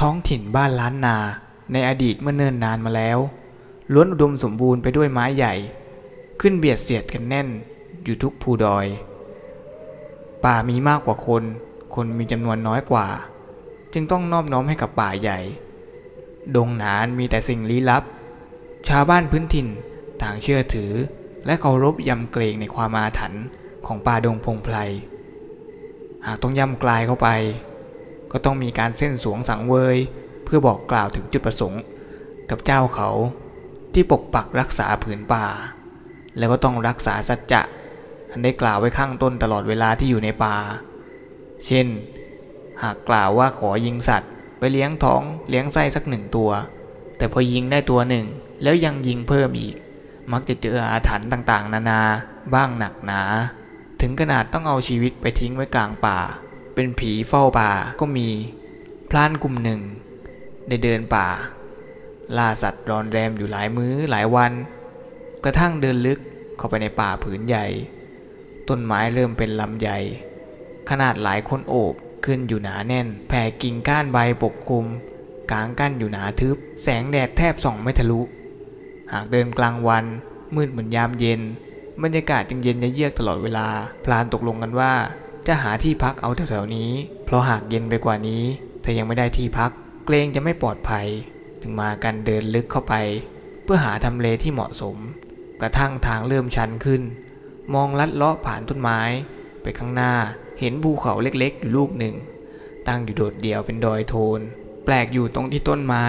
ท้องถิ่นบ้านล้านนาในอดีตเมื่อเนิ่นนานมาแล้ว ล้วนอุดมสมบูรณ์ไปด้วยไม้ใหญ่ ขึ้นเบียดเสียดกันแน่นอยู่ทุกภูดอย ป่ามีมากกว่าคน คนมีจำนวนน้อยกว่า จึงต้องนอบน้อมให้กับป่าใหญ่ ดงหนานมีแต่สิ่งลี้ลับ ชาวบ้านพื้นถิ่นต่างเชื่อถือ และเคารพยำเกรงในความอาถรรพ์ของป่าดงพงไพรหากต้องย่ำกลายเข้าไป ก็ต้องมีการเส้นสวงสังเวย เพื่อบอกกล่าวถึงจุดประสงค์ กับเจ้าเขาที่ปกปักรักษาผืนป่า แล้วก็ต้องรักษาสัจจะอันได้กล่าวไว้ข้างต้นตลอดเวลาที่อยู่ในป่า เช่น หากกล่าวว่าขอยิงสัตว์ไปเลี้ยงท้องเลี้ยงไส้สักหนึ่งตัว แต่พอยิงได้ตัวหนึ่ง แล้วยังยิงเพิ่มอีก มักจะเจออาถรรพ์ต่างๆ นานา บ้างหนักหนา ถึงขนาดต้องเอาชีวิตไปทิ้งไว้กลางป่า เป็นผีเฝ้าป่าก็มีพลานกลุ่มหนึ่ง ได้เดินป่า ล่าสัตว์รอนแรมอยู่หลายมื้อหลายวัน กระทั่งเดินลึกเข้าไปในป่าผืนใหญ่ ต้นไม้เริ่มเป็นลำใหญ่ ขนาดหลายคนโอบขึ้นอยู่หนาแน่น แผ่กิ่งก้านใบปกคลุม กลางกั้นอยู่หนาทึบ แสงแดดแทบส่องไม่ทะลุ หากเดินกลางวันมืดเหมือนยามเย็น บรรยากาศจึงเย็นเยือกตลอดเวลา พลานตกลงกันว่า จะหาที่พักเอาแถวๆนี้ เพราะหากเย็นไปกว่านี้ถ้ายังไม่ได้ที่พัก เกรงจะไม่ปลอดภัย จึงมากันเดินลึกเข้าไป เพื่อหาทำเลที่เหมาะสม กระทั่งทางเริ่มชันขึ้น มองลัดเลาะผ่านต้นไม้ ไปข้างหน้าเห็นภูเขาเล็กๆ อยู่ลูกหนึ่ง ตั้งอยู่โดดเดี่ยวเป็นดอยโทน แปลกอยู่ตรงที่ต้นไม้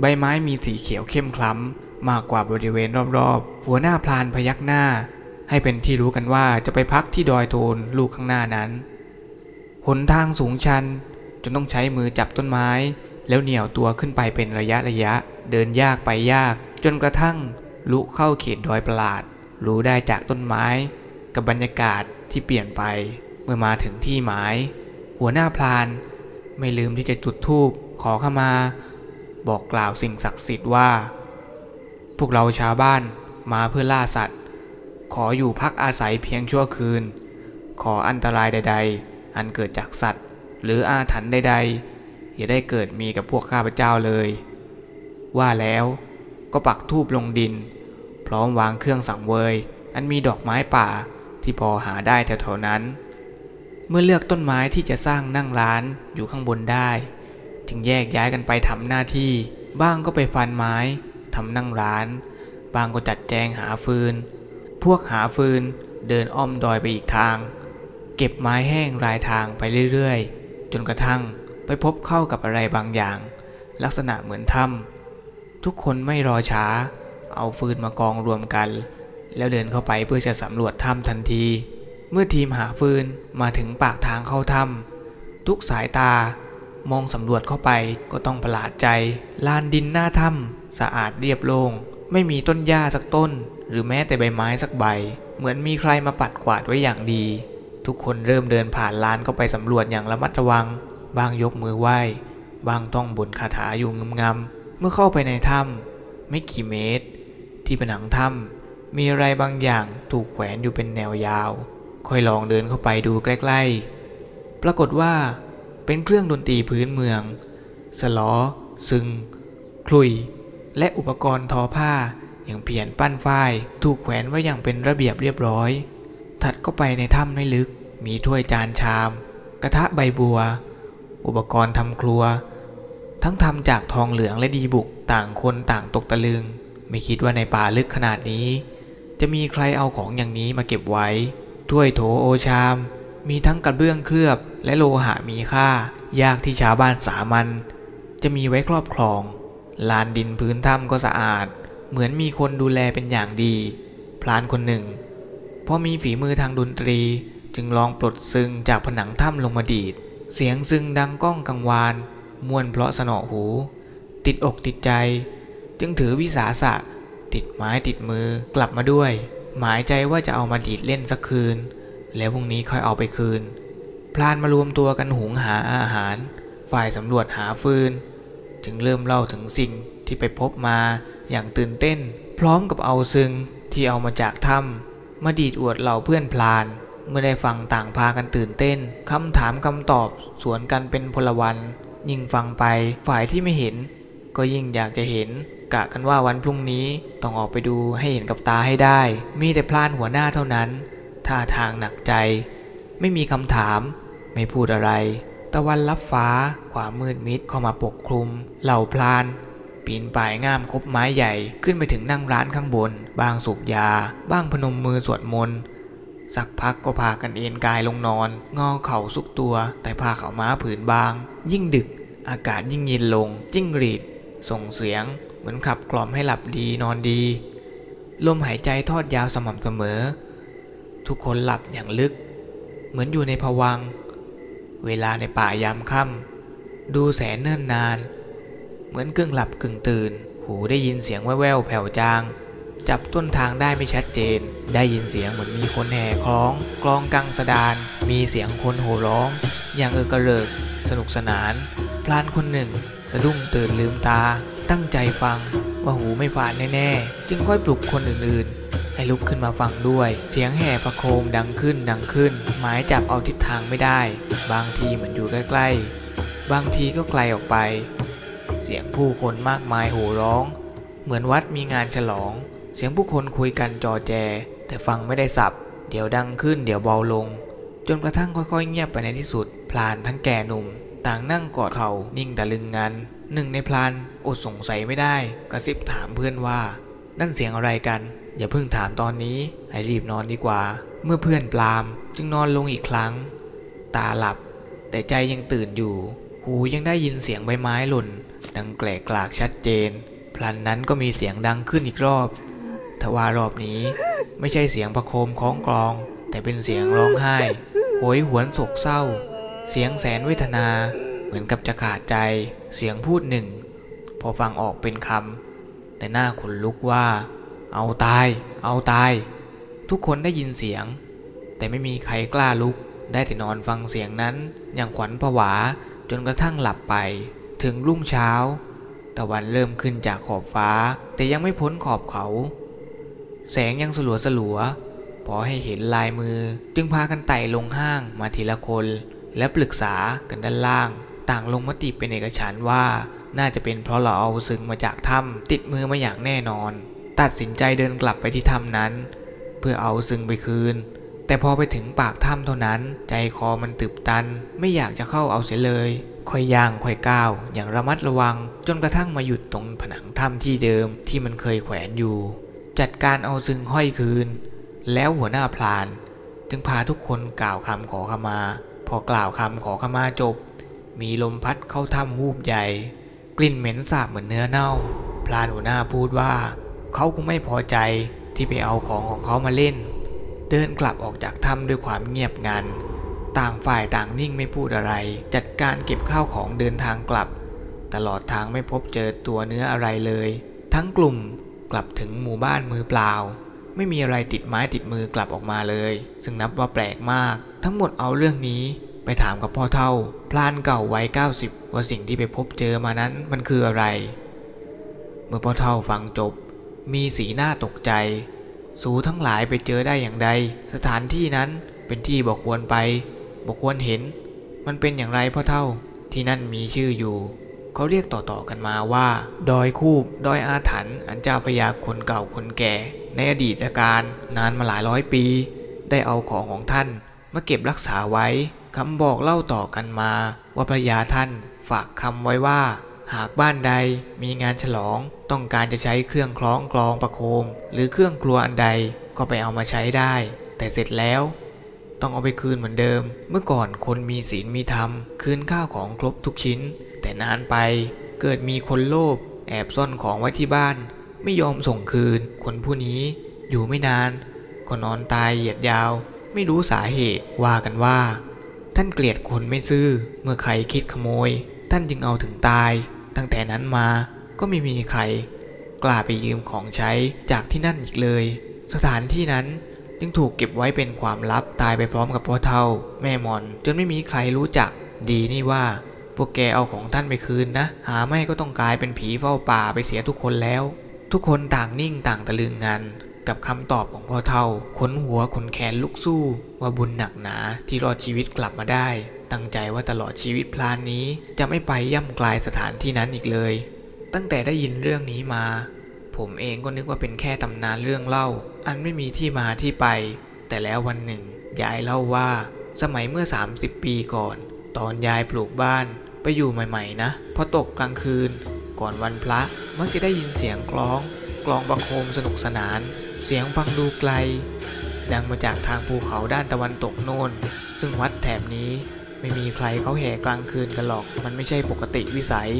ใบไม้มีสีเขียวเข้มคล้ำมากกว่าบริเวณรอบๆ หัวหน้าพลานพยักหน้า ให้เป็นที่รู้กันว่าจะไปพักที่ดอยโทนลูกข้างหน้านั้นหนทางสูงชันจนต้องใช้มือจับต้นไม้ แล้วเหนี่ยวตัวขึ้นไปเป็นระยะระยะ เดินยากไปยาก จนกระทั่งลุเข้าเขตดอยประหลาด รู้ได้จากต้นไม้ กับบรรยากาศที่เปลี่ยนไป เมื่อมาถึงที่หมาย หัวหน้าพลาน ไม่ลืมที่จะจุดธูปขอขมา บอกกล่าวสิ่งศักดิ์สิทธิ์ว่า พวกเราชาวบ้านมาเพื่อล่าสัตว์ ขออยู่พักอาศัยเพียงชั่วคืน ขออันตรายใด ๆ อันเกิดจากสัตว์ หรืออาถรรพ์ใด ๆ อย่าได้เกิดมีกับพวกข้าพเจ้าเลย ว่าแล้วก็ปักธูปลงดิน พร้อมวางเครื่องสังเวย อันมีดอกไม้ป่าที่พอหาได้แถวๆนั้น เมื่อเลือกต้นไม้ที่จะสร้างนั่งร้านอยู่ข้างบนได้ จึงแยกย้ายกันไปทำหน้าที่ บ้างก็ไปฟันไม้ทำนั่งร้าน บางก็จัดแจงหาฟืน พวกหาฟืนเดินอ้อมดอยไปอีกทาง เก็บไม้แห้งรายทางไปเรื่อยๆ จนกระทั่งไปพบเข้ากับอะไรบางอย่าง ลักษณะเหมือนถ้ำทุกคนไม่รอช้า เอาฟืนมากองรวมกัน แล้วเดินเข้าไปเพื่อจะสำรวจถ้ำทันที เมื่อทีมหาฟืนมาถึงปากทางเข้าถ้ำทุกสายตามองสำรวจเข้าไปก็ต้องประหลาดใจ ลานดินหน้าถ้ำสะอาดเรียบโลง่ง ไม่มีต้นหญ้าสักต้น หรือแม้แต่ใบไม้สักใบ เหมือนมีใครมาปัดกวาดไว้อย่างดี ทุกคนเริ่มเดินผ่านลานเข้าไปสำรวจอย่างระมัดระวัง บางยกมือไหว้ บางต้องบนคาถาอยู่งำงำเมื่อเข้าไปในถ้ำไม่กี่เมตร ที่ผนังถ้ำมีอะไรบางอย่างถูกแขวนอยู่เป็นแนวยาว ค่อยลองเดินเข้าไปดูใกล้ๆ ปรากฏว่าเป็นเครื่องดนตรีพื้นเมือง สลอ ซึง คลุย และอุปกรณ์ทอผ้าอย่างเพียนปั้นฝ้ายถูกแขวนไว้อย่างเป็นระเบียบเรียบร้อย ถัดเข้าไปในถ้ำไม่ลึก มีถ้วยจานชาม กระทะใบบัว อุปกรณ์ทำครัว ทั้งทำจากทองเหลืองและดีบุกต่างคนต่างตกตะลึง ไม่คิดว่าในป่าลึกขนาดนี้ จะมีใครเอาของอย่างนี้มาเก็บไว้ ถ้วยโถโอชาม มีทั้งกระเบื้องเคลือบ และโลหะมีค่า ยากที่ชาวบ้านสามัญจะมีไว้ครอบครอง ลานดินพื้นถ้ำก็สะอาด เหมือนมีคนดูแลเป็นอย่างดี พลานคนหนึ่งพอมีฝีมือทางดนตรีจึงลองปลดซึงจากผนังถ้ำลงมาดีด เสียงซึงดังก้องกังวานมวนเพราะสนอหู ติดอกติดใจ จึงถือวิสาสะ ติดไม้ติดมือกลับมาด้วย หมายใจว่าจะเอามาดีดเล่นสักคืน แล้วพรุ่งนี้ค่อยเอาไปคืน พลานมารวมตัวกันหุงหาอาหาร ฝ่ายสำรวจหาฟืน จึงเริ่มเล่าถึงสิ่งที่ไปพบมาอย่างตื่นเต้น พร้อมกับเอาซึงที่เอามาจากถ้ำมาดีดอวดเหล่าเพื่อนพลาน เมื่อได้ฟังต่างพากันตื่นเต้นคำถามคำตอบสวนกันเป็นพลวัน ยิ่งฟังไปฝ่ายที่ไม่เห็น ก็ยิ่งอยากจะเห็น กะกันว่าวันพรุ่งนี้ต้องออกไปดูให้เห็นกับตาให้ได้ มีแต่พลานหัวหน้าเท่านั้นท่าทางหนักใจ ไม่มีคำถาม ไม่พูดอะไร ตะวันรับฟ้าความมืดมิดเข้ามาปกคลุม เหล่าพลาน ปีนป่ายง่ามคบไม้ใหญ่ขึ้นไปถึงนั่งร้านข้างบน บางสูบยา บ้างพนมมือสวดมนต์สักพักก็พากันเอนกายลงนอน งอเข่าสุกตัวแต่ผ้าขาวม้าผืนบาง ยิ่งดึก อากาศยิ่งเย็นลง จิ้งหรีด ส่งเสียง เหมือนขับกล่อมให้หลับดีนอนดี ลมหายใจทอดยาวสม่ำเสมอ ทุกคนหลับอย่างลึก เหมือนอยู่ในภวัง เวลาในป่ายามค่ำดูแสนเนิ่นนาน เหมือนกึ่งหลับกึ่งตื่น หูได้ยินเสียงแว่วๆแผ่วจาง จับต้นทางได้ไม่ชัดเจน ได้ยินเสียงเหมือนมีคนแห่คล้องกลองกังสดาน มีเสียงคนโห่ร้อง อย่างเออกระเริก สนุกสนาน พลานคนหนึ่ง สะดุ้งตื่นลืมตา ตั้งใจฟังว่าหูไม่ฝาดแน่ๆ จึงค่อยปลุกคนอื่นๆ ให้ลุกขึ้นมาฟังด้วย เสียงแห่ประโคมดังขึ้นดังขึ้นหมายจับเอาทิศทางไม่ได้ บางทีเหมือนอยู่ใกล้ๆ บางทีก็ไกลออกไป เสียงผู้คนมากมายโห่ร้อง เหมือนวัดมีงานฉลอง เสียงผู้คนคุยกันจอแจ แต่ฟังไม่ได้สับ เดี๋ยวดังขึ้นเดี๋ยวเบาลง จนกระทั่งค่อยๆ เงียบไปในที่สุด พลานทั้งแก่หนุ่ม ต่างนั่งกอดเข่านิ่งตะลึงงันหนึ่งในพลานอดสงสัยไม่ได้ กระซิบถามเพื่อนว่านั่นเสียงอะไรกัน อย่าเพิ่งถามตอนนี้ให้รีบนอนดีกว่า เมื่อเพื่อนปลามจึงนอนลงอีกครั้ง ตาหลับ แต่ใจยังตื่นอยู่ หูยังได้ยินเสียงใบไม้หล่น ดังแกลกกลากชัดเจน พลันนั้นก็มีเสียงดังขึ้นอีกรอบทว่ารอบนี้ไม่ใช่เสียงประโคมคล้องกลอง แต่เป็นเสียงร้องไห้โหยหวนโศกเศร้า เสียงแสนเวทนาเหมือนกับจะขาดใจ เสียงพูดหนึ่ง พอฟังออกเป็นคำแต่หน้าขนลุกว่า เอาตาย เอาตาย ทุกคนได้ยินเสียง แต่ไม่มีใครกล้าลุก ได้แต่นอนฟังเสียงนั้น อย่างขวัญผวาจนกระทั่งหลับไป ถึงรุ่งเช้า ตะวันเริ่มขึ้นจากขอบฟ้า แต่ยังไม่พ้นขอบเขา แสงยังสลัวสลัว พอให้เห็นลายมือ จึงพากันไต่ลงห้างมาทีละคน และปรึกษากันด้านล่าง ต่างลงมติเป็นเอกฉันว่า น่าจะเป็นเพราะเราเอาซึงมาจากถ้ำติดมือมาอย่างแน่นอน ตัดสินใจเดินกลับไปที่ถ้ำนั้น เพื่อเอาซึงไปคืน แต่พอไปถึงปากถ้ำเท่านั้นใจคอมันตึบตัน ไม่อยากจะเข้าเอาเสียเลย ค่อยย่างค่อยก้าว อย่างระมัดระวัง จนกระทั่งมาหยุดตรงผนังถ้ำที่เดิมที่มันเคยแขวนอยู่ จัดการเอาซึงห้อยคืน แล้วหัวหน้าพลาน จึงพาทุกคนกล่าวคำขอขมา พอกล่าวคำขอขมาจบ มีลมพัดเข้าถ้ำวูบใหญ่ กลิ่นเหม็นสาบเหมือนเนื้อเน่า พลานหัวหน้าพูดว่า เขาคงไม่พอใจที่ไปเอาของของเขามาเล่น เดินกลับออกจากถ้ำด้วยความเงียบงัน ต่างฝ่ายต่างนิ่งไม่พูดอะไร จัดการเก็บข้าวของเดินทางกลับ ตลอดทางไม่พบเจอตัวเนื้ออะไรเลย ทั้งกลุ่มกลับถึงหมู่บ้านมือเปล่า ไม่มีอะไรติดไม้ติดมือกลับออกมาเลย ซึ่งนับว่าแปลกมาก ทั้งหมดเอาเรื่องนี้ไปถามกับพ่อเท่า พลานเก่าวัย90 ว่าสิ่งที่ไปพบเจอมานั้นมันคืออะไร เมื่อพ่อเท่าฟังจบ มีสีหน้าตกใจ สูทั้งหลายไปเจอได้อย่างใด สถานที่นั้นเป็นที่บอกควรไป บอกควรเห็น มันเป็นอย่างไรพ่อเท่าที่นั่นมีชื่ออยู่ เขาเรียกต่อๆกันมาว่า ดอยคูบดอยอาถรรพ์อันเจ้าพระยาคนเก่าคนแก่ ในอดีตการนานมาหลายร้อยปี ได้เอาของของท่าน มาเก็บรักษาไว้คำบอกเล่าต่อกันมาว่าพระยาท่านฝากคำไว้ว่า หากบ้านใดมีงานฉลองต้องการจะใช้เครื่องคล้องกลองประโคม หรือเครื่องครัวอันใดก็ไปเอามาใช้ได้ แต่เสร็จแล้ว ต้องเอาไปคืนเหมือนเดิม เมื่อก่อนคนมีศีลมีธรรม คืนข้าวของครบทุกชิ้น แต่นานไปเกิดมีคนโลภแอบซ่อนของไว้ที่บ้าน ไม่ยอมส่งคืน คนผู้นี้อยู่ไม่นานก็นอนตายเหยียดยาว ไม่รู้สาเหตุว่ากันว่า ท่านเกลียดคนไม่ซื่อเมื่อใครคิดขโมย ท่านจึงเอาถึงตาย ตั้งแต่นั้นมาก็ไม่มีใคร กล้าไปยืมของใช้จากที่นั่นอีกเลย สถานที่นั้นจึงถูกเก็บไว้เป็นความลับตายไปพร้อมกับพ่อเท่า แม่มอน จนไม่มีใครรู้จักดีนี่ว่า พวกแกเอาของท่านไปคืนนะ หาไม่ก็ต้องกลายเป็นผีเฝ้าป่าไปเสียทุกคนแล้ว ทุกคนต่างนิ่งต่างตะลึงงันกับคำตอบของพ่อเท่าขนหัวขนแขนลุกสู้ว่าบุญหนักหนาที่รอดชีวิตกลับมาได้ ตั้งใจว่าตลอดชีวิตพลานนี้จะไม่ไปย่ำกลายสถานที่นั้นอีกเลย ตั้งแต่ได้ยินเรื่องนี้มา ผมเองก็นึกว่าเป็นแค่ตำนานเรื่องเล่า อันไม่มีที่มาที่ไป แต่แล้ววันหนึ่ง ยายเล่าว่า สมัยเมื่อ 30 ปีก่อน ตอนยายปลูกบ้านไปอยู่ใหม่ๆนะพอตกกลางคืน ก่อนวันพระมักจะได้ยินเสียงกลอง กลองประโคมสนุกสนาน เสียงฟังดูไกล ดังมาจากทางภูเขาด้านตะวันตกโน่นซึ่งวัดแถบนี้ ไม่มีใครเขาแห่กลางคืนกันหรอก มันไม่ใช่ปกติวิสัย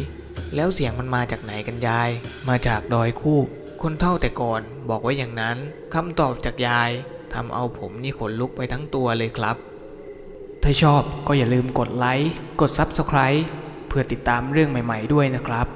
แล้วเสียงมันมาจากไหนกันยาย มาจากดอยคูบคนเท่าแต่ก่อนบอกไว้อย่างนั้นคำตอบจากยายทำเอาผมนี่ขนลุกไปทั้งตัวเลยครับ ถ้าชอบก็อย่าลืมกดไลค์ กด Subscribe เพื่อติดตามเรื่องใหม่ ๆ ด้วยนะครับ